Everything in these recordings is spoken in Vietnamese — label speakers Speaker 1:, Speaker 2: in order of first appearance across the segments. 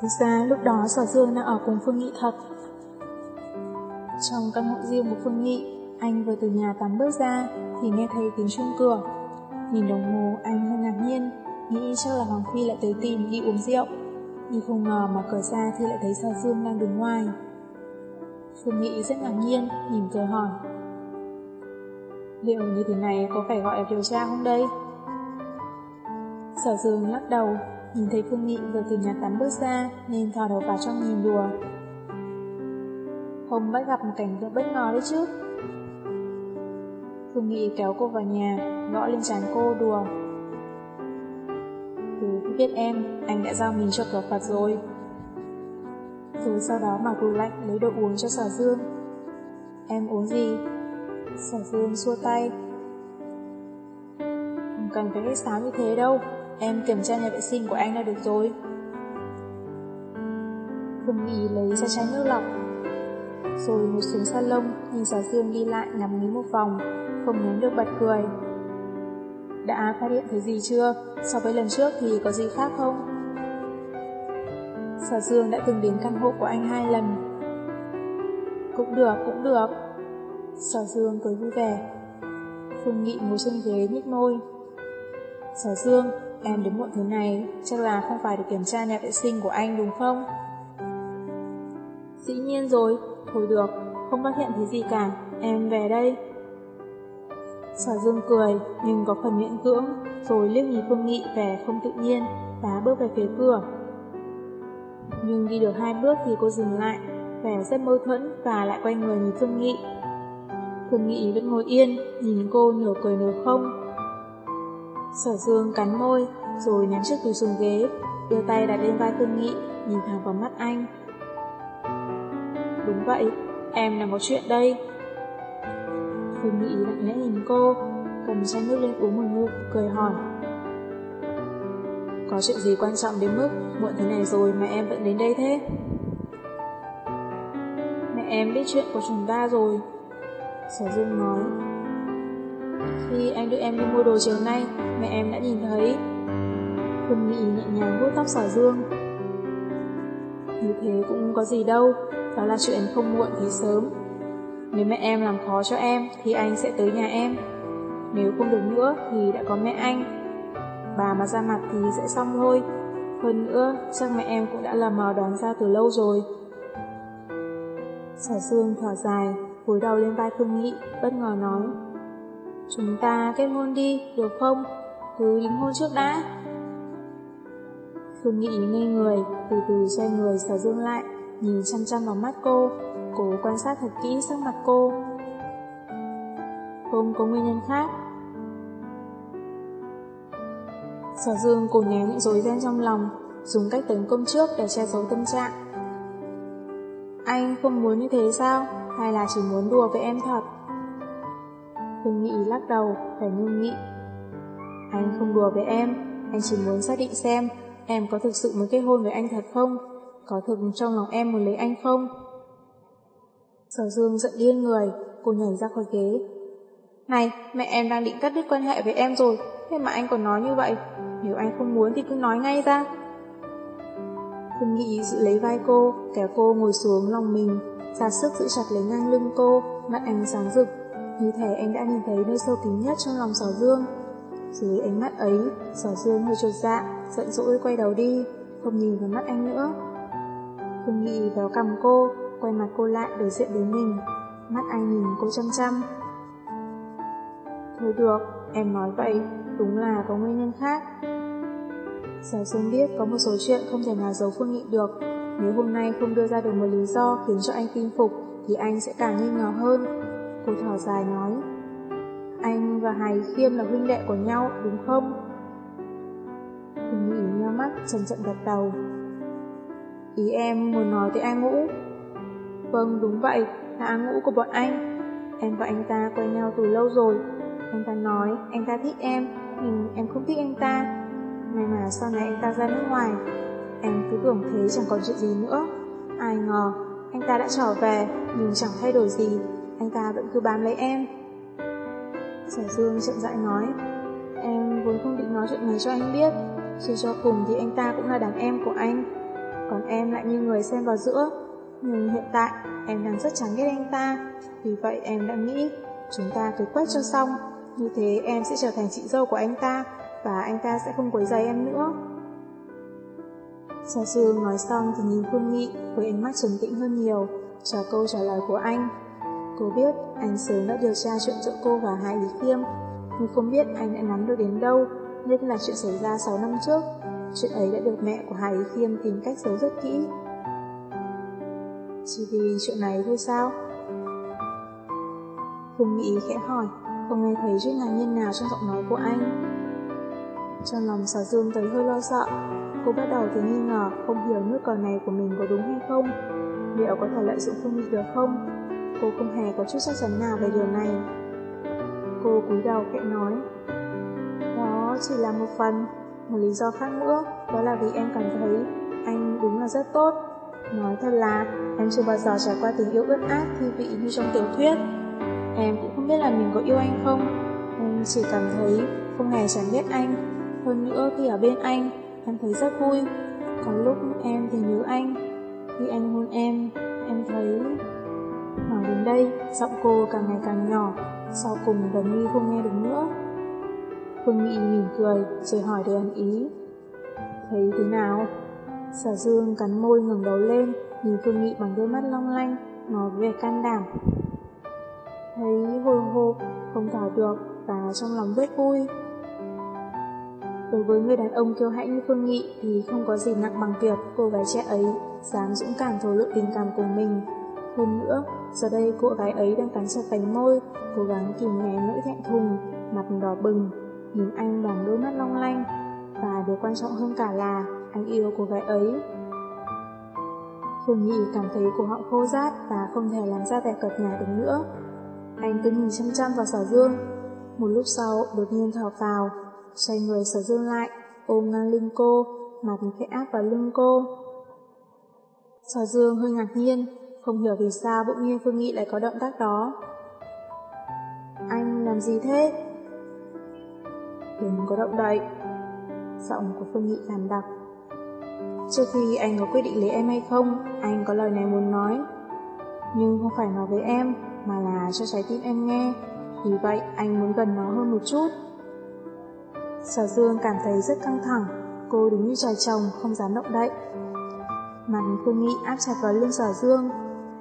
Speaker 1: Thực ra lúc đó Sở Dương đang ở cùng Phương Nghị thật. Trong căn hộ riêng của Phương Nghị, anh vừa từ nhà tắm bước ra thì nghe thấy tiếng chuông cửa. Nhìn đồng hồ anh hơi ngạc nhiên, nghĩ chắc là Hoàng Phi lại tới tìm đi uống rượu. Nhưng không ngờ mà cửa ra thì lại thấy Sở Dương đang đứng ngoài. Phương Nghị rất ngạc nhiên, nhìn cười hỏi. Liệu như thế này có phải gọi là điều tra không đây? Sở Dương lắc đầu, nhìn thấy Phương Nghị vừa từ nhà tắm bước ra nên thò đầu vào trong nhìn đùa. Hồng bắt gặp một cảnh tượng bất ngờ đấy chứ. Phương Nghị kéo cô vào nhà, gõ lên trán cô đùa. Từ khi biết em, anh đã giao mình cho cửa Phật rồi. Rồi sau đó mở tủ lạnh lấy đồ uống cho Sở Dương. Em uống gì? Sở Dương xua tay. Không cần phải khách sáo như thế đâu, em kiểm tra nhà vệ sinh của anh là được rồi. Phương Nghị lấy ra chai nước lọc, rồi ngồi xuống salon nhìn Sở Dương đi lại ngắm nghí một vòng, không nhấn được bật cười. Đã phát hiện thấy gì chưa? So với lần trước thì có gì khác không? Sở Dương đã từng đến căn hộ của anh hai lần. Cũng được, cũng được. Sở Dương cười vui vẻ. Phương Nghị ngồi trên ghế nhích môi. Sở Dương, em đến muộn thế này, chắc là không phải để kiểm tra nhà vệ sinh của anh đúng không? Dĩ nhiên rồi, thôi được, không phát hiện thấy gì cả, em về đây. Sở Dương cười, nhưng có phần miễn cưỡng, rồi liếc nhìn Phương Nghị vẻ không tự nhiên, và bước về phía cửa. Nhưng đi được hai bước thì cô dừng lại, vẻ rất mâu thuẫn và lại quay người nhìn Phương Nghị. Phương Nghị vẫn ngồi yên, nhìn cô nửa cười nửa không. Sở Dương cắn môi, rồi ném chiếc túi xuống ghế, đưa tay đặt lên vai Phương Nghị, nhìn thẳng vào mắt anh. Đúng vậy, em đang có chuyện đây. Phương Nghị lặng lẽ nhìn cô, cầm chai nước lên uống một ngụm, cười hỏi. Có chuyện gì quan trọng đến mức muộn thế này rồi mà em vẫn đến đây thế? Mẹ em biết chuyện của chúng ta rồi. Sở Dương nói. Khi anh đưa em đi mua đồ chiều nay, mẹ em đã nhìn thấy. Quân Nghị nhẹ nhàng vuốt tóc xỏ Dương. Như thế cũng có gì đâu, đó là chuyện không muộn thì sớm. Nếu mẹ em làm khó cho em thì anh sẽ tới nhà em. Nếu không được nữa thì đã có mẹ anh. Bà mà ra mặt thì sẽ xong thôi. Hơn nữa, chắc mẹ em cũng đã làm mò đoán ra từ lâu rồi. Sở Dương thở dài, cúi đầu lên vai Phương Nghị, bất ngờ nói. Chúng ta kết hôn đi, được không? Cứ đính hôn trước đã. Phương Nghị ngây người, từ từ xoay người Sở Dương lại, nhìn chăm chăm vào mắt cô, cố quan sát thật kỹ sắc mặt cô. Không có nguyên nhân khác. Sở Dương cố nén những rối ren trong lòng, dùng cách tấn công trước để che giấu tâm trạng. Anh không muốn như thế sao? Hay là chỉ muốn đùa với em thật? Phương Nghị lắc đầu, phải nghiêm nghị. Anh không đùa với em, anh chỉ muốn xác định xem em có thực sự muốn kết hôn với anh thật không? Có thực trong lòng em muốn lấy anh không? Sở Dương giận điên người, cô nhảy ra khỏi ghế. Này, mẹ em đang định cắt đứt quan hệ với em rồi, thế mà anh còn nói như vậy. Nếu anh không muốn thì cứ nói ngay ra. Phương Nghị giữ lấy vai cô, kéo cô ngồi xuống lòng mình, ra sức giữ chặt lấy ngang lưng cô, mắt anh sáng rực. Như thể anh đã nhìn thấy nơi sâu kín nhất trong lòng Sở Dương. Dưới ánh mắt ấy, Sở Dương hơi trột dạ, giận dỗi quay đầu đi, không nhìn vào mắt anh nữa. Phương Nghị vào cầm cô, quay mặt cô lại đối diện với mình, mắt anh nhìn cô chăm chăm. Thôi được, em nói vậy, đúng là có nguyên nhân khác. Sở Dương biết có một số chuyện không thể nào giấu Phương Nghị được, nếu hôm nay không đưa ra được một lý do khiến cho anh tin phục thì anh sẽ càng nghi ngờ hơn. Cô thở dài nói, anh và Hải Khiêm là huynh đệ của nhau, đúng không? Phương Nghị nheo mắt, chậm chậm gật đầu. Ý em muốn nói tới anh Ngũ. Vâng, đúng vậy, là anh Ngũ của bọn anh. Em và anh ta quen nhau từ lâu rồi. Anh ta nói anh ta thích em, nhưng em không thích anh ta. May mà sau này anh ta ra nước ngoài. Em cứ tưởng thế chẳng còn chuyện gì nữa. Ai ngờ, anh ta đã trở về, nhưng chẳng thay đổi gì. Anh ta vẫn cứ bám lấy em. Sở Dương chậm rãi nói, em vốn không định nói chuyện này cho anh biết. Suy cho cùng thì anh ta cũng là đàn em của anh. còn em lại như người xen vào giữa. Nhưng hiện tại, em đang rất chán ghét anh ta, vì vậy em đã nghĩ chúng ta cứ quét cho xong, như thế em sẽ trở thành chị dâu của anh ta và anh ta sẽ không quấy rầy em nữa. Sở Dương nói xong thì nhìn Phương Nghị với ánh mắt trầm tĩnh hơn nhiều, chờ câu trả lời của anh. Cô biết anh sớm đã điều tra chuyện giữa cô và Hai Lý Khiêm, nhưng không biết anh đã nắm được đến đâu, nhất là chuyện xảy ra 6 năm trước. Chuyện ấy đã được mẹ của Hai Lý Khiêm tìm cách giấu rất kỹ. Chỉ vì chuyện này thôi sao? Phùng Nghị khẽ hỏi, không nghe thấy chút ngạc nhiên nào trong giọng nói của anh. Trong lòng sở dương thấy hơi lo sợ, cô bắt đầu thấy nghi ngờ không hiểu nước cờ này của mình có đúng hay không, liệu có thể lợi dụng Phương Nghị được không? Cô không hề có chút chắc chắn nào về điều này. Cô cúi đầu khẽ nói, đó chỉ là một phần, một lý do khác nữa, đó là vì em cảm thấy anh đúng là rất tốt. Nói thật là, em chưa bao giờ trải qua tình yêu ướt át thi vị như trong tiểu thuyết. Em cũng không biết là mình có yêu anh không, em chỉ cảm thấy không hề chẳng biết anh. Hơn nữa khi ở bên anh, em thấy rất vui. Có lúc em thì nhớ anh, khi anh hôn em, em thấy... Nói đến đây, giọng cô càng ngày càng nhỏ, sau cùng gần như không nghe được nữa. Phương Nghị mỉm cười, rồi hỏi đầy ẩn ý. Thấy thế nào? Sở Dương cắn môi ngẩng đầu lên, nhìn Phương Nghị bằng đôi mắt long lanh, nói về can đảm. Thấy hồi hộp, không thở được và trong lòng rất vui. Đối với người đàn ông kiêu hãnh như Phương Nghị thì không có gì nặng bằng việc cô gái trẻ ấy dám dũng cảm thổ lộ tình cảm của mình. Hơn nữa, giờ đây cô gái ấy đang cắn chặt cánh môi, cố gắng kìm nén nỗi thẹn thùng, mặt đỏ bừng, nhìn anh bằng đôi mắt long lanh. Và điều quan trọng hơn cả là anh yêu cô gái ấy. Phương Nghị cảm thấy cổ họng khô rát và không thể làm ra vẻ cợt nhà được nữa. Anh cứ nhìn chăm chăm vào sở dương. Một lúc sau, đột nhiên thở vào, xoay người sở dương lại, ôm ngang lưng cô, mặt khẽ áp vào lưng cô. Sở dương hơi ngạc nhiên, không hiểu vì sao bỗng nhiên Phương Nghị lại có động tác đó. Anh làm gì thế? Đừng có động đậy. Giọng của Phương Nghị làm đặc. Trước khi anh có quyết định lấy em hay không, anh có lời này muốn nói. Nhưng không phải nói với em, mà là cho trái tim em nghe. Vì vậy, anh muốn gần nó hơn một chút. Sở Dương cảm thấy rất căng thẳng, cô đứng như trời trồng, không dám động đậy. Mặt Phương Nghị áp chặt vào lưng Sở Dương,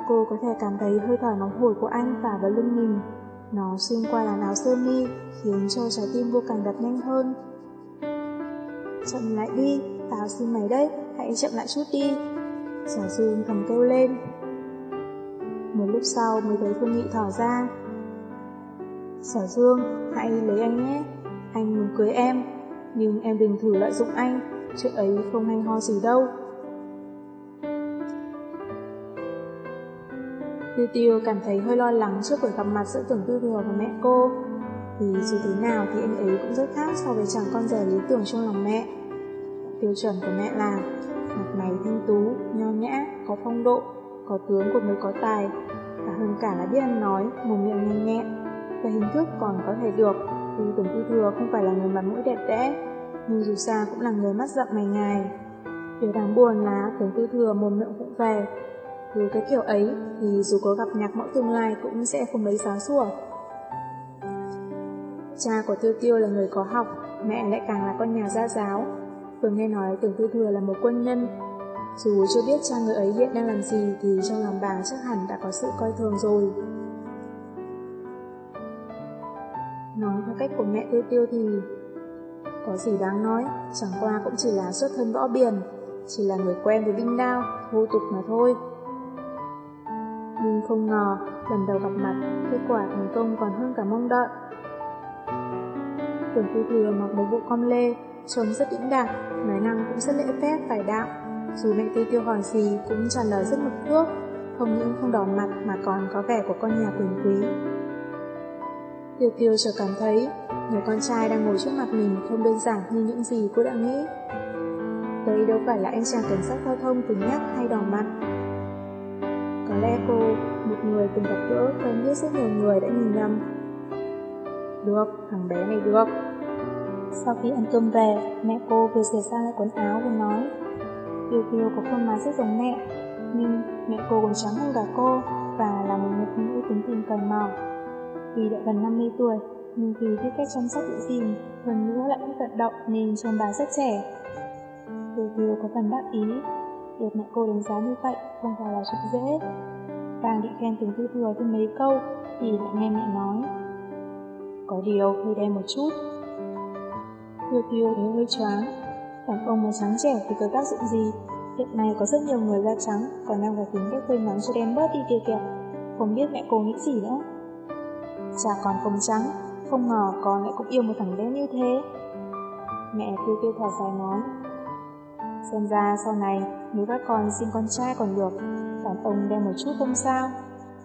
Speaker 1: cô có thể cảm thấy hơi thở nóng hổi của anh phả vào lưng mình. Nó xuyên qua làn áo sơ mi, khiến cho trái tim vô càng đập nhanh hơn. Chậm lại đi, tao xin mày đấy, hãy chậm lại chút đi. Sở Dương thầm kêu lên. Một lúc sau mới thấy Phương Nghị thở ra. Sở Dương, hãy lấy anh nhé. Anh muốn cưới em, nhưng em đừng thử lợi dụng anh, chuyện ấy không hay ho gì đâu. Tiêu Tiêu cảm thấy hơi lo lắng trước buổi gặp mặt giữa tưởng tư thừa và mẹ cô. Vì dù thế nào thì anh ấy cũng rất khác so với chàng con rể lý tưởng trong lòng mẹ. Tiêu chuẩn của mẹ là mặt mày thanh tú, nho nhã, có phong độ, có tướng của người có tài, và hơn cả là biết ăn nói, mồm miệng nhanh nhẹn. Về hình thức còn có thể được, vì tưởng tư thừa không phải là người mặt mũi đẹp đẽ, nhưng dù sao cũng là người mắt rậm mày ngài. Điều đáng buồn là tưởng tư thừa mồm miệng cũng về, với cái kiểu ấy thì dù có gặp nhạc mẫu tương lai cũng sẽ không lấy sáng sủa. Cha của Tiêu Tiêu là người có học, mẹ lại càng là con nhà gia giáo. Vừa nghe nói tưởng Tư Thừa là một quân nhân. Dù chưa biết cha người ấy hiện đang làm gì thì trong lòng bà chắc hẳn đã có sự coi thường rồi. Nói theo cách của mẹ Tiêu Tiêu thì có gì đáng nói, chẳng qua cũng chỉ là xuất thân võ biển, chỉ là người quen với binh đao, vô tục mà thôi. Nhưng không ngờ, lần đầu gặp mặt, kết quả thành công còn hơn cả mong đợi. Tưởng phi Thừa mặc một bộ con lê, trông rất đĩnh đạc, nói năng cũng rất lễ phép, phải đạo. Dù mẹ Tiêu Tiêu hỏi gì cũng trả lời rất mực thước, không những không đỏ mặt mà còn có vẻ của con nhà quyền quý. Tiêu Tiêu chợt cảm thấy người con trai đang ngồi trước mặt mình không đơn giản như những gì cô đã nghĩ. Đây đâu phải là anh chàng cảnh sát giao thông cứng nhắc hay đỏ mặt. Có cô, một người từng gặp gỡ quen biết rất nhiều người đã nhìn nhầm được, thằng bé này được. Sau khi ăn cơm về, mẹ cô vừa sửa sang lại quần áo vừa nói. Tiêu Tiêu có khuôn mặt rất giống mẹ, nhưng mẹ cô còn trắng hơn cả cô và là một người phụ nữ tính tình cởi mở. vì đã gần 50 tuổi, nhưng vì biết cách chăm sóc giữ gìn, hơn nữa lại biết vận động nên trông bà rất trẻ. Tiêu Tiêu có phần đắc ý, được mẹ cô đánh giá như vậy không phải là chuyện dễ. Đang định khen từng tư thừa thêm mấy câu thì lại nghe mẹ nói. Có điều hơi đen một chút. Tiêu Tiêu thấy hơi choáng. Đàn ông mà trắng trẻ thì có tác dụng gì? Hiện nay có rất nhiều người da trắng còn đang phải tìm cách phơi nắng cho đen bớt đi kìa kìa. Không biết mẹ cô nghĩ gì nữa. Chả còn không trắng, không ngờ con lại cũng yêu một thằng đen như thế. Mẹ tiêu tiêu thở dài nói. Xem ra sau này, nếu các con sinh con trai còn được, đàn ông đen một chút không sao.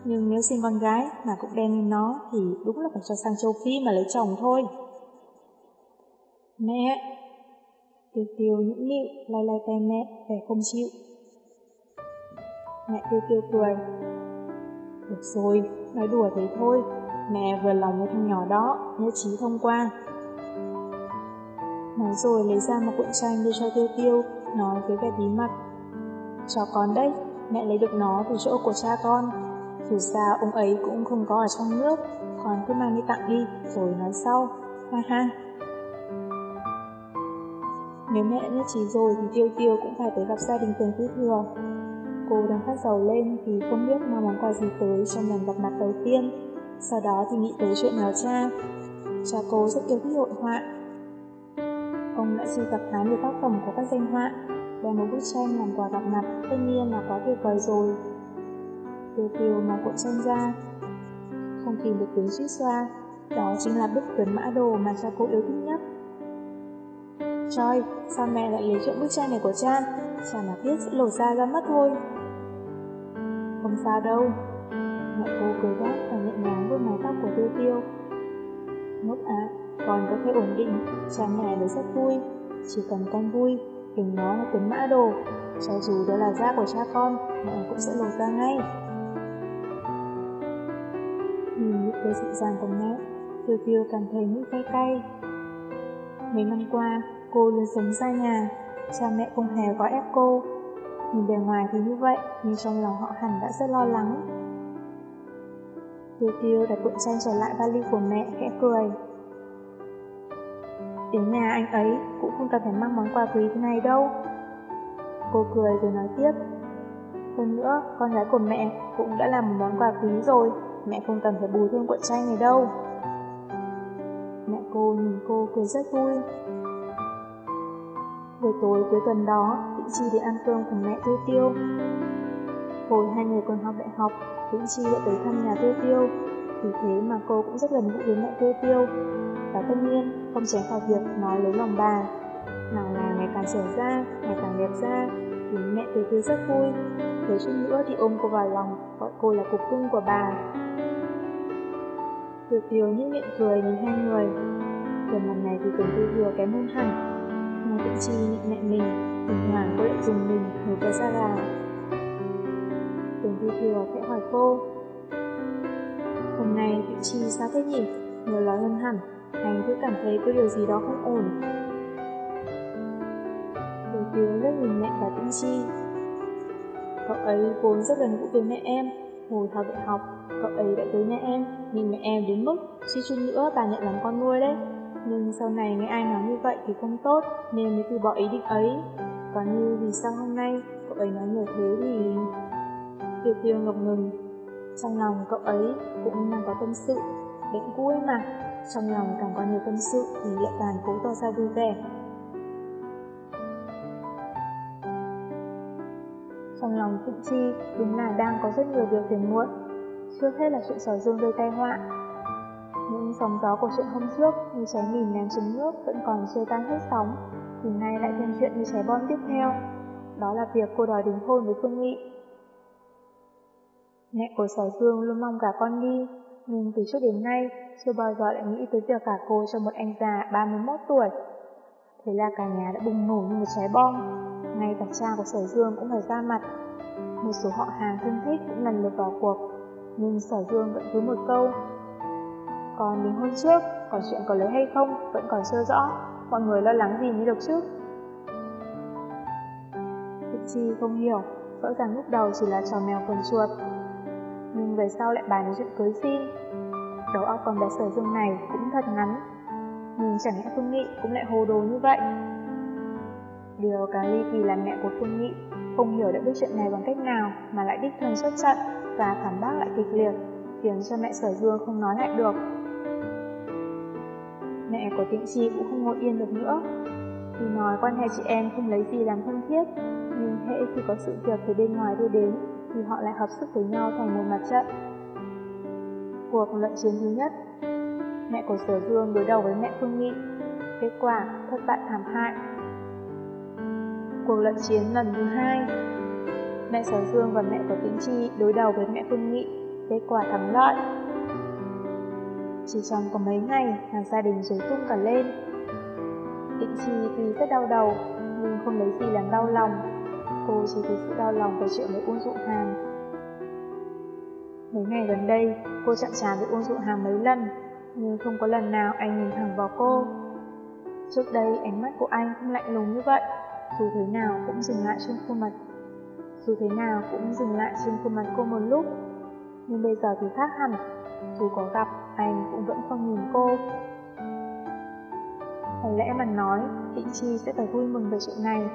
Speaker 1: Nhưng nếu sinh con gái mà cũng đen như nó thì đúng là phải cho sang châu Phi mà lấy chồng thôi. Mẹ! Tiêu tiêu nhũng nịu, lay lay tay mẹ, vẻ không chịu. Mẹ tiêu tiêu cười. Được rồi, nói đùa thế thôi, Mẹ vừa lòng với thằng nhỏ đó, nhất trí thông qua. Nói rồi lấy ra một cuộn tranh đưa cho Tiêu Tiêu, nói với vẻ bí mật. Cho con đấy, mẹ lấy được nó từ chỗ của cha con. Dù sao ông ấy cũng không có ở trong nước, con cứ mang đi tặng đi, rồi nói sau. Ha ha. Nếu mẹ nhất trí rồi thì Tiêu Tiêu cũng phải tới gặp gia đình Tường Tư Thừa. Cô đang phát giàu lên thì không biết mang món quà gì tới trong lần gặp mặt đầu tiên. Sau đó thì nghĩ tới chuyện nào cha. Cha cô rất yêu thích hội họa. Ông đã sưu tập khá nhiều tác phẩm của các danh họa, đem một bức tranh làm quà gặp mặt, tất nhiên là quá tuyệt vời rồi. Tiêu tiêu mà cuộn tranh ra, không kìm được tiếng suýt xoa, đó chính là bức tuấn mã đồ mà cha cô yêu thích nhất. Trời, sao mẹ lại lấy chuyện bức tranh này của cha? Cha mà biết sẽ lột ra ra mất thôi. Không sao đâu. Mẹ cô cười đáp và nhẹ nhàng vuốt mái tóc của Tiêu Tiêu. Ngốc ạ, con có thể ổn định, cha mẹ đều rất vui. Chỉ cần con vui, đừng nó là tuấn mã đồ. Cho dù đó là da của cha con, mẹ cũng sẽ lột ra ngay. Nhìn những cái dịu dàng của mẹ, Tiêu Tiêu cảm thấy mũi cay cay. Mấy năm qua, cô luôn sống xa nhà, cha mẹ không hề có ép cô. Nhìn bề ngoài thì như vậy, nhưng trong lòng họ hẳn đã rất lo lắng. Tiêu tiêu đặt cuộn tranh trở lại vali của mẹ, khẽ cười. Đến nhà anh ấy cũng không cần phải mang món quà quý thế này đâu. Cô cười rồi nói tiếp. Hơn nữa, con gái của mẹ cũng đã làm một món quà quý rồi, mẹ không cần phải bù thêm cuộn tranh này đâu. Mẹ cô nhìn cô cười rất vui. Buổi tối cuối tuần đó, Vĩnh Chi đi ăn cơm cùng mẹ Tiêu Tiêu. Hồi hai người còn học đại học, Vĩnh Chi đã tới thăm nhà Tiêu Tiêu, vì thế mà cô cũng rất gần gũi với mẹ Tiêu Tiêu. Và tất nhiên, không tránh khỏi việc nói lấy lòng bà. Nào là ngày càng trẻ ra, ngày càng đẹp ra, thì mẹ Tiêu Tiêu rất vui. thế chút nữa thì ôm cô vào lòng, gọi cô là cục cưng của bà. Tiêu Tiêu những miệng cười nhìn hai người. Gần lần này thì tưởng Tiêu vừa kém hơn hẳn. Nghe Tĩnh Chi nhịn mẹ mình, thỉnh thoảng cô lại dùng mình nổi cái ra gà. Tưởng Tư vừa khẽ hỏi cô Hôm nay Vịnh Chi sao thế nhỉ? Nhiều nói hơn hẳn. Anh cứ cảm thấy có điều gì đó không ổn. Tiểu Tiêu rất nhìn mẹ và Tĩnh Chi. Cậu ấy vốn rất gần gũi với mẹ em. Hồi học đại học, Cậu ấy đã tới nhà em, Nhìn mẹ em đến mức suy chút nữa, bà nhận làm con nuôi đấy. Nhưng sau này nghe ai nói như vậy thì không tốt, Nên mới từ bỏ ý định ấy. Còn như vì sao hôm nay Cậu ấy nói nhiều thế thì Tiểu tiêu ngập ngừng. Trong lòng cậu ấy cũng đang có tâm sự Bệnh cũ ấy mà. Trong lòng càng có nhiều tâm sự Thì lại càng cố tỏ ra vui vẻ. Trong lòng Tịnh Chi Đúng là đang có rất nhiều việc phiền muộn, Trước hết là chuyện sở dương gây tai họa. Những sóng gió của chuyện hôm trước Như trái mìn ném xuống nước Vẫn còn chưa tan hết sóng, Thì nay lại thêm chuyện như trái bom tiếp theo. Đó là việc cô đòi đính hôn với Phương Nghị. Mẹ của Sở Dương luôn mong cả con đi, nhưng từ trước đến nay chưa bao giờ lại nghĩ tới việc cả cô cho một anh già 31 tuổi. Thế là cả nhà đã bùng nổ như một trái bom, ngay cả cha của Sở Dương cũng phải ra mặt. Một số họ hàng thân thích cũng lần lượt vào cuộc, nhưng Sở Dương vẫn cứ một câu. Còn đến hôm trước, còn chuyện có lấy hay không vẫn còn chưa rõ, mọi người lo lắng gì mới được chứ. Thị Chi không hiểu, rõ ràng lúc đầu chỉ là trò mèo quần chuột. Nhưng về sau lại bàn đến chuyện cưới xin. Đầu óc con bé sở dương này cũng thật ngắn. Nhưng chẳng lẽ Phương Nghị cũng lại hồ đồ như vậy? Điều càng ly kỳ là mẹ của Phương Nghị không hiểu đã biết chuyện này bằng cách nào mà lại đích thân xuất trận và phản bác lại kịch liệt, khiến cho mẹ sở dương không nói lại được. Mẹ của Tịnh Chi cũng không ngồi yên được nữa. Thì nói quan hệ chị em không lấy gì làm thân thiết, nhưng hễ khi có sự việc từ bên ngoài đưa đến, thì họ lại hợp sức với nhau thành một mặt trận. Cuộc luận chiến thứ nhất, mẹ của Sở Dương đối đầu với mẹ Phương Nghị, kết quả thất bại thảm hại. Cuộc luận chiến lần thứ hai, mẹ Sở Dương và mẹ của Tĩnh Chi đối đầu với mẹ Phương Nghị, kết quả thắng lợi. Chỉ trong có mấy ngày là gia đình rối tung cả lên. Tĩnh Chi tuy rất đau đầu, nhưng không lấy gì làm đau lòng. Cô chỉ vì sự đau lòng về chuyện với Uông Dụ Hàm. Mấy ngày gần đây, cô chạm trà với Uông Dụ Hàm mấy lần, nhưng không có lần nào anh nhìn thẳng vào cô. Trước đây, ánh mắt của anh không lạnh lùng như vậy, dù thế nào cũng dừng lại trên khuôn mặt. Dù thế nào cũng dừng lại trên khuôn mặt cô một lúc, nhưng bây giờ thì khác hẳn. Dù có gặp, anh cũng vẫn không nhìn cô. Có lẽ mà nói, Tịnh Chi sẽ phải vui mừng về chuyện này,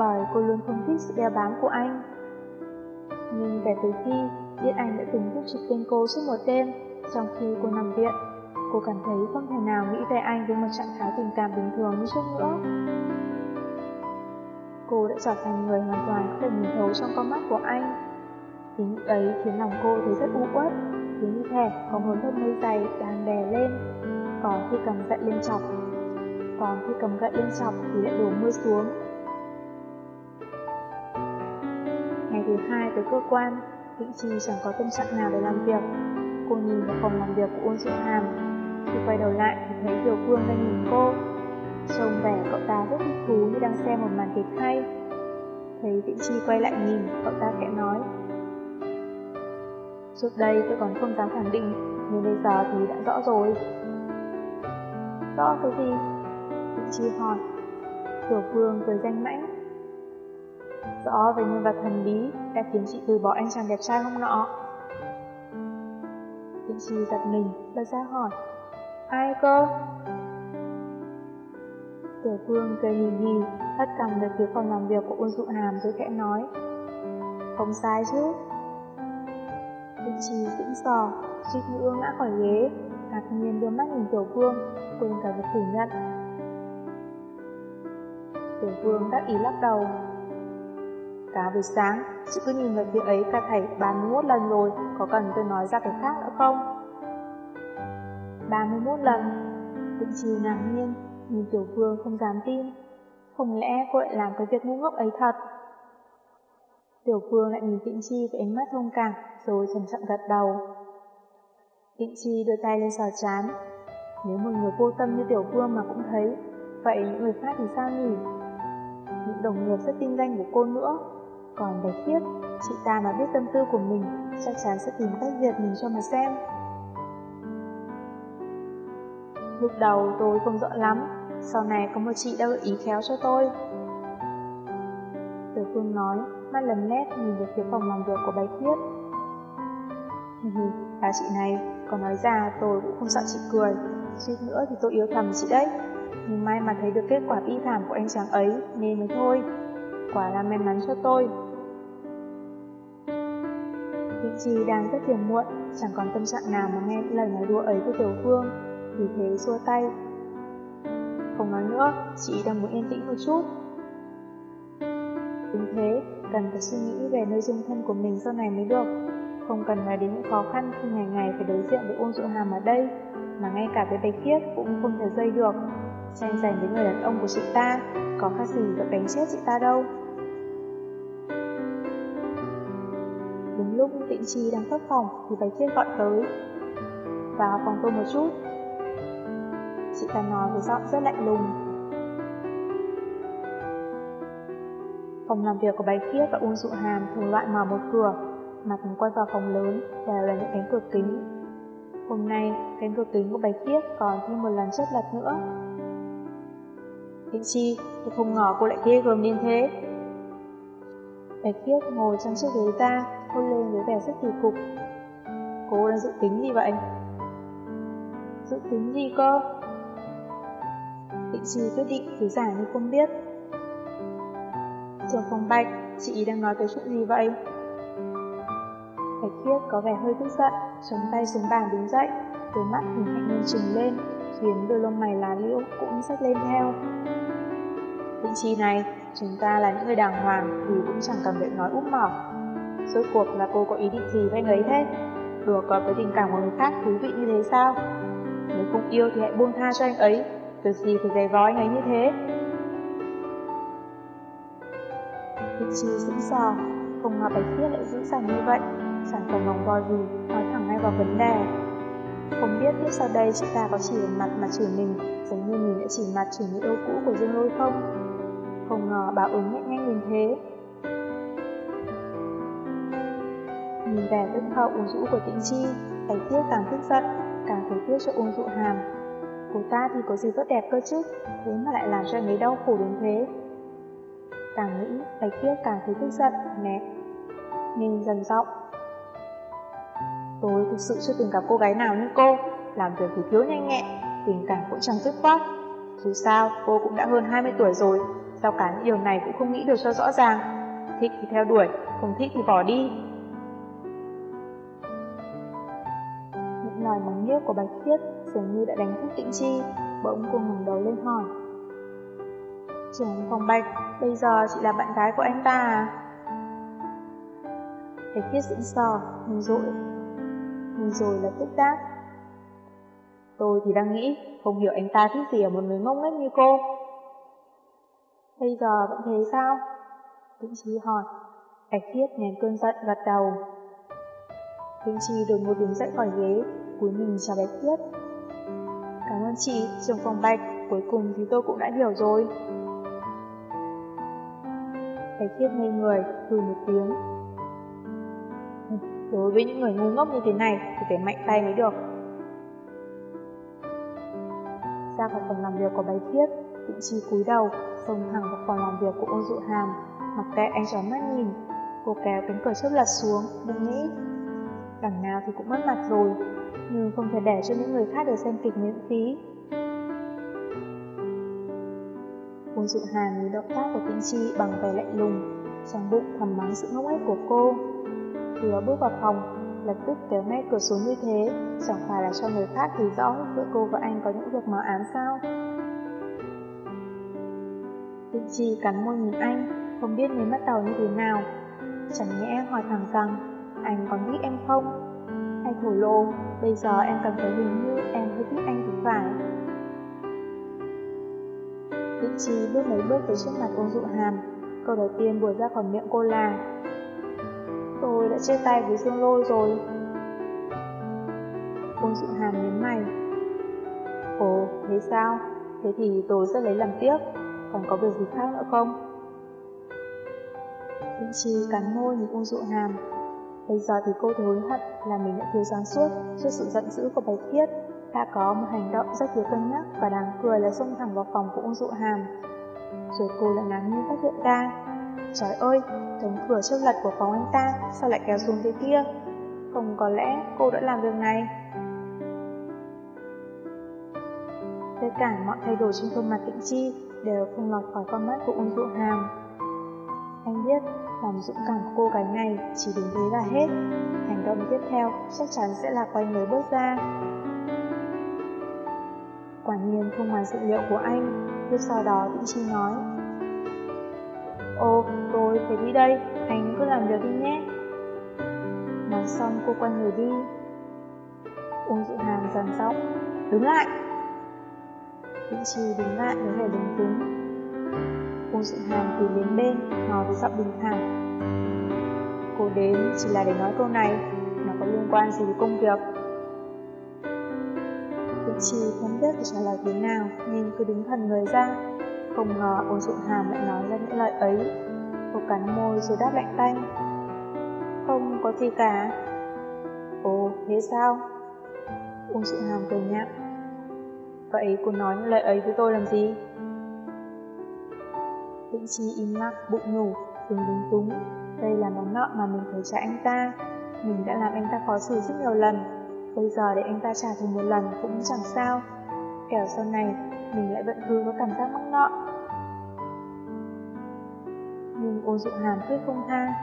Speaker 1: bởi cô luôn không thích sự đeo bám của anh. Nhưng kể từ khi biết anh đã từng thức trực tên cô suốt một đêm, trong khi cô nằm viện, cô cảm thấy không thể nào nghĩ về anh với một trạng thái tình cảm bình thường như trước nữa. Cô đã trở thành người hoàn toàn có thể nhìn thấu trong con mắt của anh. Tính ấy khiến lòng cô thấy rất u uất, khiến như thể có hồn lớp mây dày đang đè lên. Còn khi cầm gậy lên chọc, còn khi cầm gậy lên chọc thì lại đổ mưa xuống. Ngày thứ hai tới cơ quan, Vĩnh Chi chẳng có tâm trạng nào để làm việc. Cô nhìn vào phòng làm việc của Uông Diệu Hàm. Khi quay đầu lại thì thấy Kiều Phương đang nhìn cô. Trông vẻ cậu ta rất thích thú như đang xem một màn kịch hay. Thấy Vĩnh Chi quay lại nhìn, cậu ta khẽ nói. Trước đây tôi còn không dám khẳng định, nhưng bây giờ thì đã rõ rồi. Rõ cái gì? Vĩnh Chi hỏi. Kiều Phương cười danh mãnh. Rõ về nhân vật thần bí đã khiến chị từ bỏ anh chàng đẹp trai hôm nọ. Vĩnh Chi giật mình, bật ra hỏi. Ai cơ? Tiểu Phương cười hì hì, hất cằm về phía phòng làm việc của Ôn Dụ Hàm rồi khẽ nói. Không sai chứ. Vĩnh Chi cũng sò, suýt nữa ngã khỏi ghế, ngạc nhiên đưa mắt nhìn Tiểu Phương, quên cả việc phủ nhận. Tiểu Phương đắc ý lắc đầu. Cả buổi sáng, chị cứ nhìn về phía ấy cả thảy 31 lần rồi, có cần tôi nói ra cái khác nữa không? 31 lần, Tịnh Chi ngạc nhiên, nhìn Tiểu Vương không dám tin. Không lẽ cô lại làm cái việc ngu ngốc ấy thật? Tiểu Vương lại nhìn Tịnh Chi với ánh mắt thông cảm, rồi chậm chậm gật đầu. Tịnh Chi đưa tay lên sò chán. Nếu một người vô tâm như Tiểu Vương mà cũng thấy, vậy những người khác thì sao nhỉ? Những đồng nghiệp rất tin danh của cô nữa. Còn Bạch Khiết, chị ta mà biết tâm tư của mình, chắc chắn sẽ tìm cách diệt mình cho mà xem. Lúc đầu tôi không rõ lắm, sau này có một chị đã gợi ý khéo cho tôi. Tiểu Phương nói, mắt lầm lét nhìn về phía phòng làm việc của bài Khiết. Hì hì, bà chị này, còn nói ra tôi cũng không sợ chị cười, suýt nữa thì tôi yếu thầm chị đấy. Nhưng may mà thấy được kết quả bi thảm của anh chàng ấy nên mới thôi. Quả là may mắn cho tôi. Chi đang rất phiền muộn, chẳng còn tâm trạng nào mà nghe lời nói đùa ấy của Tiểu Phương, vì thế xua tay. Không nói nữa, chị đang muốn yên tĩnh một chút. Đúng thế, cần phải suy nghĩ về nơi dung thân của mình sau này mới được. Không cần nói đến những khó khăn khi ngày ngày phải đối diện với ôn dụ hàm ở đây, mà ngay cả với bạch khiết cũng không thể dây được. Tranh giành với người đàn ông của chị ta, có khác gì vẫn đánh chết chị ta đâu. Lúc Tịnh Chi đang thất phòng thì bạch Thiên gọi tới. Vào phòng tôi một chút. Chị ta nói với giọng rất lạnh lùng. Phòng làm việc của Bạch Khiết và Uông Dụ Hàm thường loại mở một cửa, mặt quay vào phòng lớn đều là những cánh cửa kính. Hôm nay, cánh cửa kính của Bạch Khiết còn thêm một lần chất lật nữa. Tịnh Chi, tôi không ngờ cô lại ghê gớm đến thế. Bạch Khiết ngồi trong chiếc ghế ra, hôn lên với vẻ rất kỳ cục. Cô đang dự tính gì vậy? Dự tính gì cơ? định trì quyết định cứ giả như không biết. Trường phòng Bạch, chị đang nói tới chuyện gì vậy? Bạch Khiết có vẻ hơi tức giận, chống tay xuống bàn đứng dậy, đôi mắt hình hạnh lên trừng lên, khiến đôi lông mày lá liễu cũng sách lên theo. định trì này, chúng ta là những người đàng hoàng thì cũng chẳng cần phải nói úp mỏng. Rốt cuộc là cô có ý định gì với anh ấy thế? Đùa cợt với tình cảm của người khác thú vị như thế sao? Nếu không yêu thì hãy buông tha cho anh ấy, việc gì phải giày vó anh ấy như thế? Thích Chi sững sờ, không ngờ Bạch Thiết lại dữ dằn như vậy, chẳng cần lòng vò gì, nói thẳng ngay vào vấn đề. Không biết tiếp sau đây chị ta có chỉ mặt mà chửi mình, giống như mình đã chỉ mặt chửi người yêu cũ của Dương Lôi không? Không ngờ báo ứng lại nhanh như thế. Nhìn vẻ tức hậu uống rũ của tĩnh chi, Bạch Tiết càng tức giận, càng thấy tiếc cho uống dụ hàm. Cô ta thì có gì tốt đẹp cơ chứ, thế mà lại làm cho anh ấy đau khổ đến thế. Càng nghĩ, Bạch Tiết càng thấy tức giận, mẹ. Ninh dần giọng. Tôi thực sự chưa từng gặp cô gái nào như cô, làm việc thì thiếu nhanh nhẹn, tình cảm cũng chẳng dứt khoát. Dù sao, cô cũng đã hơn 20 tuổi rồi, sao cả những điều này cũng không nghĩ được cho rõ ràng. Thích thì theo đuổi, không thích thì bỏ đi. Lời mắng nhiếc của Bạch Khiết dường như đã đánh thức Tĩnh Chi, bỗng cô ngẩng đầu lên hỏi. Trưởng phòng Bạch, bây giờ chị là bạn gái của anh ta à? Bạch Khiết sững sờ, nhìn rội, nhìn rồi lập tức đáp. Tôi thì đang nghĩ, không hiểu anh ta thích gì ở một người ngông nghếch như cô. Bây giờ vẫn thế sao? Tĩnh Chi hỏi. Bạch Khiết nén cơn giận gật đầu. Tĩnh Chi đột ngột đứng dậy khỏi ghế, cúi mình chào Bạch Tiết. Cảm ơn chị, trường phòng Bạch, cuối cùng thì tôi cũng đã hiểu rồi. Bạch Tiết ngây người, hừ một tiếng. Ừ, đối với những người ngu ngốc như thế này thì phải mạnh tay mới được. Ra khỏi phòng làm việc của Bạch Tiết, Tịnh Chi cúi đầu, xông thẳng vào phòng làm việc của ôn dụ hàm, mặc kệ anh chó mắt nhìn. Cô kéo cánh cửa chớp lật xuống, đừng nghĩ. Đằng nào thì cũng mất mặt rồi, nhưng không thể để cho những người khác được xem kịch miễn phí. Ôn dụ hàm nhìn động tác của Tĩnh Chi bằng vẻ lạnh lùng, trong bụng thầm mắng sự ngốc nghếch của cô. Vừa bước vào phòng, lập tức kéo ngay cửa xuống như thế, chẳng phải là cho người khác thấy rõ giữa cô và anh có những việc mờ ám sao? Tịnh Chi cắn môi nhìn anh, không biết nên bắt đầu như thế nào. Chẳng nhẽ hỏi thẳng rằng, anh còn thích em không? Hay thổ lộ, bây giờ em cảm thấy hình như em hơi thích anh thì phải. Tịnh Chi bước mấy bước tới trước mặt uông dụ hàm, câu đầu tiên buổi ra khỏi miệng cô là Tôi đã chia tay với Dương Lôi rồi. Uông dụ hàm nhấn mày. Ồ, thế sao? Thế thì tôi sẽ lấy làm tiếc. Còn có việc gì khác nữa không? Linh Chi cắn môi nhìn uông dụ hàm. Bây giờ thì cô thấy hối hận là mình đã thiếu sáng suốt trước sự giận dữ của Bạch Thiết. Đã có một hành động rất thiếu cân nhắc và đáng cười là xông thẳng vào phòng của ông dụ hàm. Rồi cô lại ngạc nhiên phát hiện ra. Trời ơi, cánh cửa chớp lật của phòng anh ta sao lại kéo xuống thế kia? Không có lẽ cô đã làm việc này. Tất cả mọi thay đổi trên khuôn mặt Tịnh Chi đều không lọt khỏi con mắt của ung dụ hàm. Anh biết lòng dũng cảm của cô gái này chỉ đến thế là hết. Hành động tiếp theo chắc chắn sẽ là quay người bước ra. Quả nhiên không ngoài dự liệu của anh, lúc sau đó Vĩnh Chi nói "Ô, tôi phải đi đây, anh cứ làm việc đi nhé. Nói xong cô quay người đi. Uông dụ hàng dần giọng, đứng lại. Vĩnh Chi đứng lại với vẻ đứng túng. Ung dụ hàm từ đến bên, nói với giọng bình thản. Cô đến chỉ là để nói câu này, nó có liên quan gì với công việc. Vĩnh trì không biết phải trả lời thế nào nên cứ đứng thần người ra. Không ngờ ôn dụ hàm lại nói ra những lời ấy. Cô cắn môi rồi đáp lạnh tanh. Không có gì cả. Ồ, thế sao? Ôn dụ hàm cười nhạo. Vậy cô nói những lời ấy với tôi làm gì? Tịnh Chi im lặng, bụng nhủ, thường đúng túng. Đây là món nợ mà mình phải trả anh ta. Mình đã làm anh ta khó xử rất nhiều lần. Bây giờ để anh ta trả thù một lần cũng chẳng sao. Kẻo sau này mình lại vẫn cứ có cảm giác mắc nợ. Nhưng ô dụng hàm quyết không tha.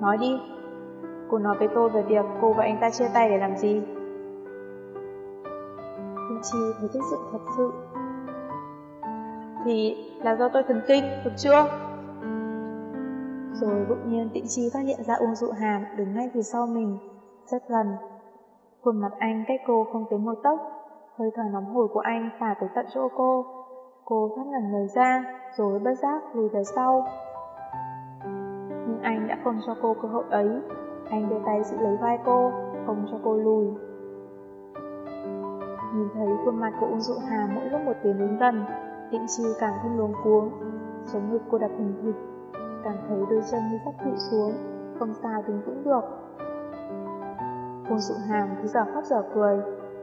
Speaker 1: Nói đi, cô nói với tôi về việc cô và anh ta chia tay để làm gì? Tịnh Chi thấy tức giận thật sự. Thì là do tôi thần kinh, được chưa? Rồi bỗng nhiên Tịnh Chi phát hiện ra Uông Dụ Hàm đứng ngay phía sau mình, rất gần. Khuôn mặt anh cách cô không tới một tấc, hơi thở nóng hổi của anh phả tới tận chỗ cô. Cô thoát ngẩn người ra, rồi bất giác lùi về sau. Nhưng anh đã không cho cô cơ hội ấy. Anh đưa tay giữ lấy vai cô, không cho cô lùi. Nhìn thấy khuôn mặt của Uông Dụ Hà mỗi lúc một tiến đến gần, Tịnh Chi càng thêm luống cuống. Sống ngực cô đập hình thịt, cảm thấy đôi chân như sắp thụy xuống, không sao đứng vững được. Uông Dụ Hàm cứ giờ khóc giờ cười,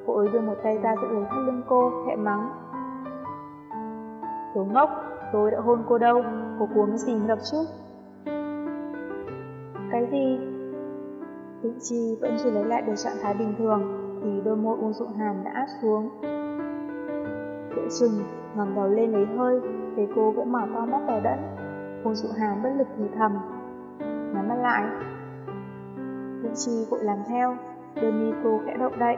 Speaker 1: cô ấy đưa một tay ra giữ lấy thắt lưng cô, hẹ mắng. Đồ ngốc, tôi đã hôn cô đâu, cô cuống cái gì đọc trước. Cái gì? Tịnh Chi vẫn chưa lấy lại được trạng thái bình thường, thì đôi môi Uông Dụ Hàm đã áp xuống. Tự chừng, ngẩng đầu lên lấy hơi, thấy cô vẫn mở to mắt đỏ đẫn. Cô Dụ Hàm bất lực thì thầm, nhắm mắt lại. Tịnh Chi vội làm theo, đôi mi cô khẽ động đậy,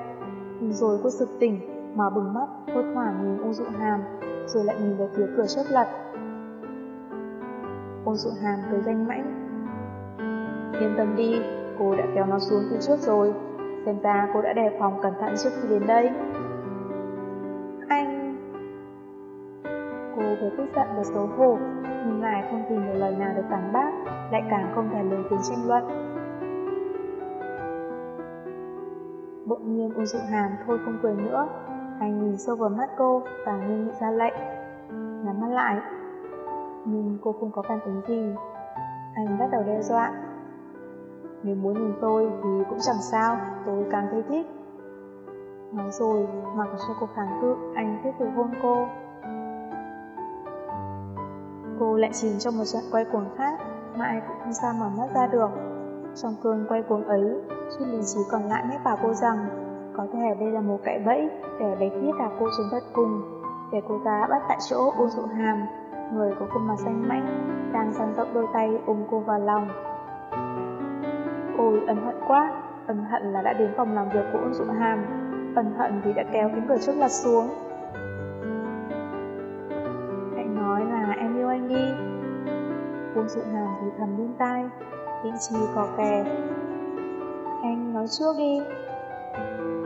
Speaker 1: rồi cô sực tỉnh, mở bừng mắt, hốt hoảng nhìn ôn Dụ Hàm, rồi lại nhìn về phía cửa chớp lật. ôn Dụ Hàm cười danh mãnh. Yên tâm đi, cô đã kéo nó xuống từ trước rồi, xem ra cô đã đề phòng cẩn thận trước khi đến đây. Thấy tức giận và xấu hổ, nhưng lại không tìm được lời nào để phản bác, lại càng không thể lớn tiếng tranh luận. Bỗng nhiên u Dụ Hàm thôi không cười nữa, anh nhìn sâu vào mắt cô và nghiêm nghị ra lệnh. Nhắm mắt lại. Nhưng cô không có phản ứng gì. Anh bắt đầu đe dọa. Nếu muốn nhìn tôi thì cũng chẳng sao, tôi càng thấy thích. Nói rồi, mặc cho cô kháng cự, anh tiếp tục hôn cô. Cô lại chìm trong một trận quay cuồng khác, mãi cũng không sao mở mắt ra được. Trong cơn quay cuồng ấy, Duy Lý chỉ còn lại mách bảo cô rằng có thể đây là một cậy bẫy để bạch thiết đạp cô xuống đất cùng, để cô ta bắt tại chỗ ôm dụ hàm, người có khuôn mặt xanh mảnh đang dang rộng đôi tay ôm cô vào lòng. Ôi, ân hận quá, ân hận là đã đến phòng làm việc của ôn dụ hàm, ân hận vì đã kéo cánh cửa trước lật xuống. Cô dụ hàm thì thầm bên tai, Tĩnh Chi có kè. Anh nói trước đi.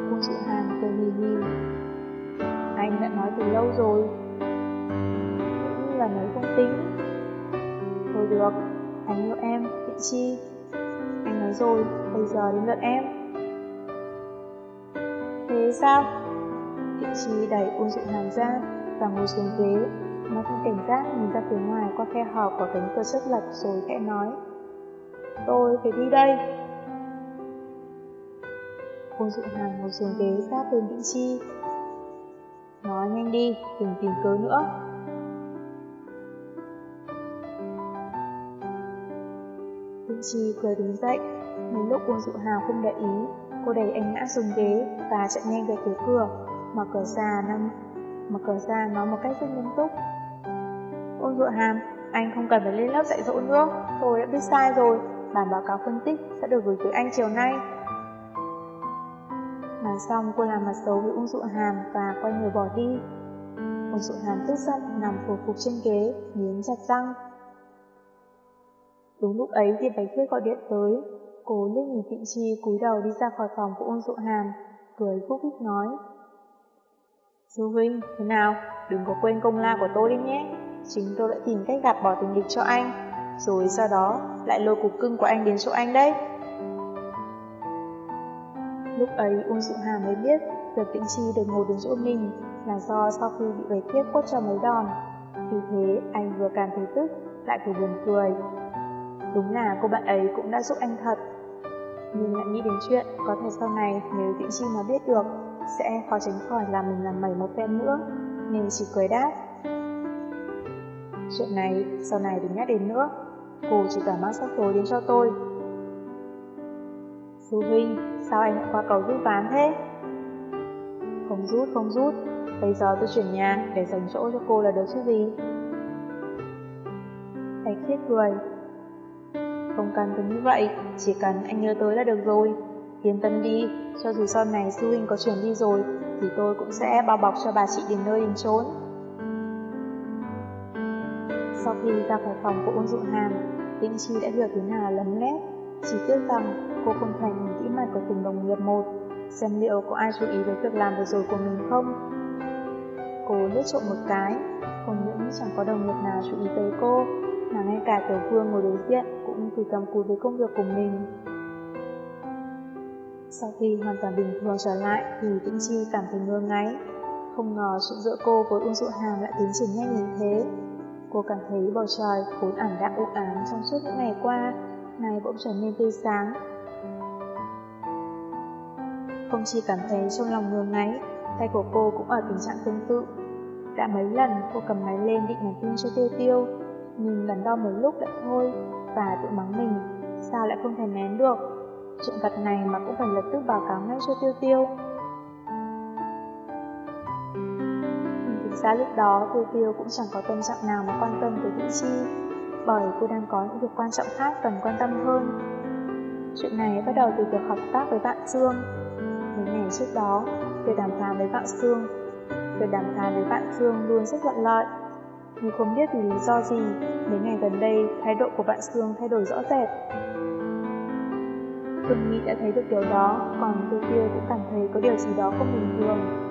Speaker 1: Cô dụ hàm cười hì hì. Anh đã nói từ lâu rồi. Cũng là nói không tính. Thôi được, anh yêu em, Tĩnh Chi. Anh nói rồi, bây giờ đến lượt em. Thế sao? Tịnh Chi đẩy ôn dụng hàng ra và ngồi xuống ghế. Nó không cảnh giác nhìn ra phía ngoài qua khe hở của cánh cửa sất lật rồi khẽ nói. Tôi phải đi đây. cô dụ hàm ngồi xuống ghế sát bên Tịnh Chi. Nói nhanh đi, đừng tìm cớ nữa. Tịnh Chi cười đứng dậy, Đến lúc Uông Dụ Hào không để ý, cô đẩy anh ngã xuống ghế và chạy nhanh về phía cửa, mở cửa ra năm mở cửa ra nói một cách rất nghiêm túc. Ôn Dụ Hàm, anh không cần phải lên lớp dạy dỗ nữa, tôi đã biết sai rồi, bản báo cáo phân tích sẽ được gửi tới anh chiều nay. Nói xong cô làm mặt xấu với Ung Dụ Hàm và quay người bỏ đi. Ung Dụ Hàm tức giận nằm phủ phục trên ghế, nghiến chặt răng. Đúng lúc ấy thì Bạch Khuyết gọi điện tới, Cô liếc nhìn Tịnh Chi cúi đầu đi ra khỏi phòng của ôn dụ hàm, cười khúc khích nói. Sư huynh, thế nào? Đừng có quên công la của tôi đi nhé. Chính tôi đã tìm cách gạt bỏ tình địch cho anh, rồi sau đó lại lôi cục cưng của anh đến chỗ anh đấy. Lúc ấy Uông dụ Hà mới biết việc Tĩnh Chi được ngồi đến chỗ mình là do sau khi bị bày thiết quất cho mấy đòn. Vì thế anh vừa cảm thấy tức, lại vừa buồn cười. Đúng là cô bạn ấy cũng đã giúp anh thật nhưng lại nghĩ đến chuyện có thể sau này nếu Tĩnh Chi mà biết được sẽ khó tránh khỏi làm mình làm mẩy một phen nữa nên chỉ cười đáp chuyện này sau này đừng nhắc đến nữa cô chỉ toàn mang sắc tối đến cho tôi. Sư huynh, sao anh lại qua cầu rút ván thế? Không rút, không rút, bây giờ tôi chuyển nhà để dành chỗ cho cô là được chứ gì. anh khiết cười. Không cần tôi như vậy, chỉ cần anh nhớ tới là được rồi. Yên tâm đi, cho dù sau này sư huynh có chuyển đi rồi, thì tôi cũng sẽ bao bọc cho bà chị đến nơi đến chốn. Sau khi ra khỏi phòng của ôn dụ Hàn, Tĩnh Chi đã hiểu thế nào là lấm lét, chỉ tiếc rằng cô không thành nhìn kỹ mặt của từng đồng nghiệp một, xem liệu có ai chú ý với việc làm vừa rồi của mình không. Cô liếc trộm một cái, không những chẳng có đồng nghiệp nào chú ý tới cô, mà ngay cả tiểu vương ngồi đối diện cũng cứ cầm cúi với công việc của mình. Sau khi hoàn toàn bình thường trở lại thì Tĩnh Chi cảm thấy ngơ ngáy. Không ngờ chuyện giữa cô với Ung Dụ Hàm lại tiến triển nhanh như thế. Cô cảm thấy bầu trời vốn ảm đạm u ám trong suốt những ngày qua, nay bỗng trở nên tươi sáng. Không chỉ cảm thấy trong lòng ngừa ngáy, tay của cô cũng ở tình trạng tương tự. Đã mấy lần cô cầm máy lên định nhắn tin cho Tiêu Tiêu, nhưng lần đo một lúc lại thôi và tự mắng mình, sao lại không thể nén được. Chuyện vật này mà cũng phải lập tức báo cáo ngay cho Tiêu Tiêu. Ra lúc đó Tiêu Tiêu cũng chẳng có tâm trạng nào mà quan tâm tới Vĩ Chi, bởi cô đang có những việc quan trọng khác cần quan tâm hơn. Chuyện này bắt đầu từ việc hợp tác với bạn Dương. Mấy ngày trước đó, việc đàm phán với bạn Dương, việc đàm phán với bạn Dương luôn rất thuận lợi. Nhưng không biết vì lý do gì, mấy ngày gần đây thái độ của bạn Dương thay đổi rõ rệt. Phương Nghị đã thấy được điều đó, còn Tiêu Tiêu cũng cảm thấy có điều gì đó không bình thường.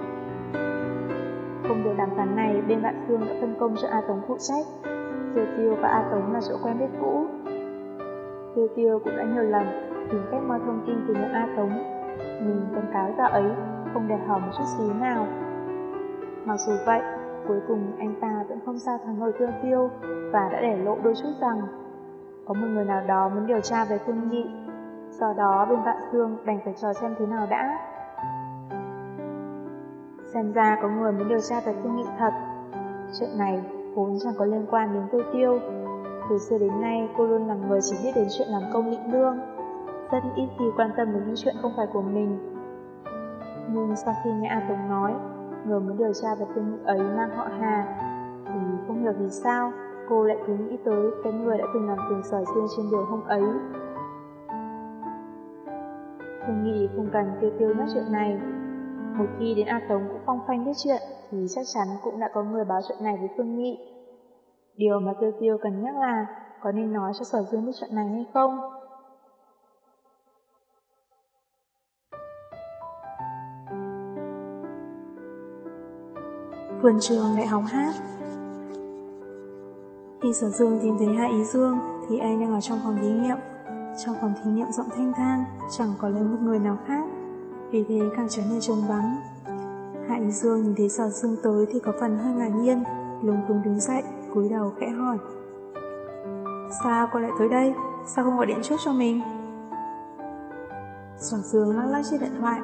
Speaker 1: Công việc đàm phán này, bên bạn Phương đã phân công cho A Tống phụ trách. Tiêu Tiêu và A Tống là chỗ quen biết cũ. Tiêu Tiêu cũng đã nhiều lần tìm cách moi thông tin từ miệng A Tống, nhìn con cáo ra ấy không để hỏng một chút xíu nào. Mặc dù vậy, cuối cùng anh ta vẫn không sao thắng nổi Tiêu Tiêu và đã để lộ đôi chút rằng có một người nào đó muốn điều tra về Phương Nghị Do đó bên Vạn Sương đành phải chờ xem thế nào đã. Xem ra có người muốn điều tra về Phương Nghị thật. Chuyện này vốn chẳng có liên quan đến tôi tiêu. Từ xưa đến nay cô luôn là người chỉ biết đến chuyện làm công lĩnh lương. Rất ít khi quan tâm đến những chuyện không phải của mình. Nhưng sau khi nghe A Tống nói, người muốn điều tra về Phương Nghị ấy mang họ Hà, thì không hiểu vì sao cô lại cứ nghĩ tới cái người đã từng làm tường sỏi xuyên trên đường hôm ấy. Phương Nghị không cần tiêu tiêu nhắc chuyện này. Một khi đến A Tống cũng phong phanh biết chuyện, thì chắc chắn cũng đã có người báo chuyện này với Phương Nghị. Điều mà tiêu tiêu cần nhắc là có nên nói cho sở dương biết chuyện này hay không? Vườn trường đại học hát Khi sở dương tìm thấy Hạ Ý Dương thì anh đang ở trong phòng thí nghiệm trong phòng thí nghiệm rộng thanh thang, chẳng có lấy một người nào khác, vì thế càng trở nên trống vắng. Hạ Dương nhìn thấy Sở Dương tới thì có phần hơi ngạc nhiên, lúng túng đứng dậy, cúi đầu khẽ hỏi. Sao cô lại tới đây? Sao không gọi điện trước cho mình? Sở Dương lắc lắc chiếc điện thoại.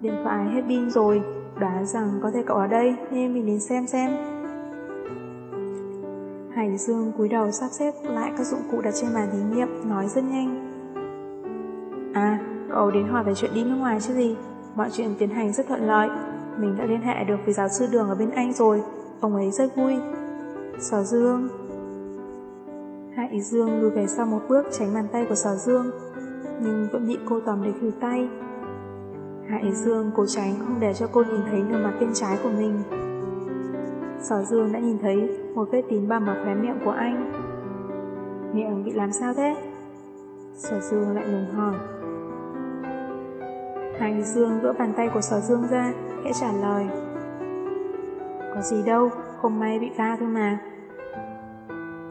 Speaker 1: Điện thoại hết pin rồi, đoán rằng có thể cậu ở đây nên mình đến xem xem. Hải Dương cúi đầu sắp xếp lại các dụng cụ đặt trên bàn thí nghiệm, nói rất nhanh cầu đến hỏi về chuyện đi nước ngoài chứ gì? Mọi chuyện tiến hành rất thuận lợi. Mình đã liên hệ được với giáo sư Đường ở bên Anh rồi. Ông ấy rất vui. Sở Dương Hải Dương lùi về sau một bước tránh bàn tay của Sở Dương, nhưng vẫn bị cô tóm lấy khử tay. Hải Dương cố tránh không để cho cô nhìn thấy nửa mặt bên trái của mình. Sở Dương đã nhìn thấy một vết tím bầm ở khóe miệng của anh. Miệng bị làm sao thế? Sở Dương lại ngừng hỏi. Hành Dương gỡ bàn tay của Sở Dương ra, khẽ trả lời. Có gì đâu, không may bị va thôi mà.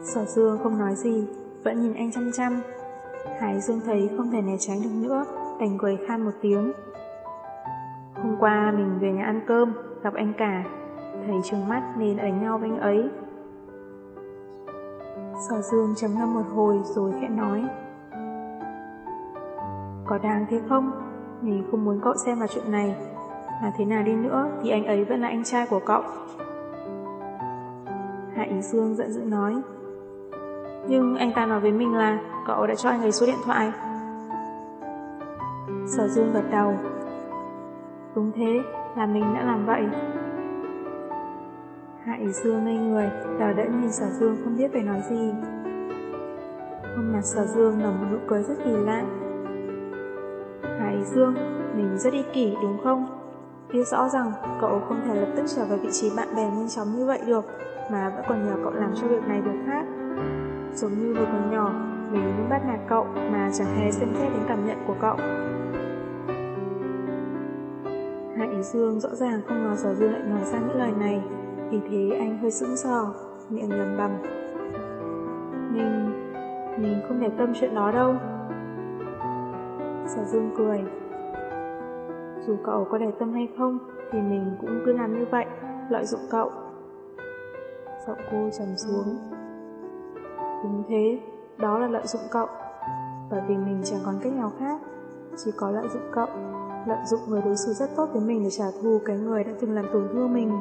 Speaker 1: Sở Dương không nói gì, vẫn nhìn anh chăm chăm. Hải Dương thấy không thể né tránh được nữa, đành cười khan một tiếng. Hôm qua mình về nhà ăn cơm, gặp anh cả, thấy trừng mắt nên ở nhau với anh ấy. Sở Dương chấm ngâm một hồi rồi khẽ nói. Có đáng thế không? Mình không muốn cậu xem vào chuyện này. Mà thế nào đi nữa thì anh ấy vẫn là anh trai của cậu. Hạ Ý Dương giận dữ nói. Nhưng anh ta nói với mình là cậu đã cho anh ấy số điện thoại. Sở Dương gật đầu. Đúng thế, là mình đã làm vậy. Hạ Ý Dương ngây người, đờ đẫn nhìn Sở Dương không biết phải nói gì. Hôm mặt Sở Dương nở một nụ cười rất kỳ lạ. Lý Dương, mình rất ích kỷ đúng không? Biết rõ rằng cậu không thể lập tức trở về vị trí bạn bè nhanh chóng như vậy được, mà vẫn còn nhờ cậu làm cho việc này việc khác. Giống như vừa còn nhỏ, mình muốn bắt nạt cậu mà chẳng hề xem xét đến cảm nhận của cậu. Hạ Ý Dương rõ ràng không ngờ Sở Dương lại nói ra những lời này, vì thế anh hơi sững sờ, miệng lầm bầm. Mình... mình không để tâm chuyện đó đâu. Sở Dương cười. Dù cậu có để tâm hay không, thì mình cũng cứ làm như vậy, lợi dụng cậu. Giọng cô trầm xuống. Đúng thế, đó là lợi dụng cậu. Bởi vì mình chẳng còn cách nào khác, chỉ có lợi dụng cậu, lợi dụng người đối xử rất tốt với mình để trả thù cái người đã từng làm tổn thương mình.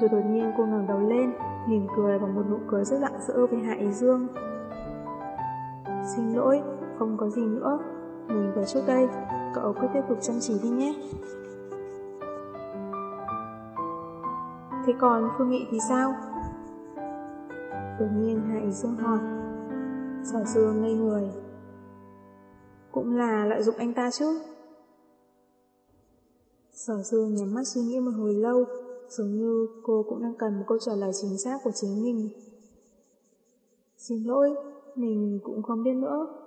Speaker 1: Rồi đột nhiên cô ngẩng đầu lên, mỉm cười bằng một nụ cười rất lặng rỡ với Hạ Ý Dương. Xin lỗi, không có gì nữa, mình về trước đây, cậu cứ tiếp tục chăm chỉ đi nhé. Thế còn Phương Nghị thì sao? Tự nhiên Hạ Ý Dương hỏi. Sở Dương ngây người. Cũng là lợi dụng anh ta chứ. Sở Dương nhắm mắt suy nghĩ một hồi lâu, dường như cô cũng đang cần một câu trả lời chính xác của chính mình. Xin lỗi, mình cũng không biết nữa.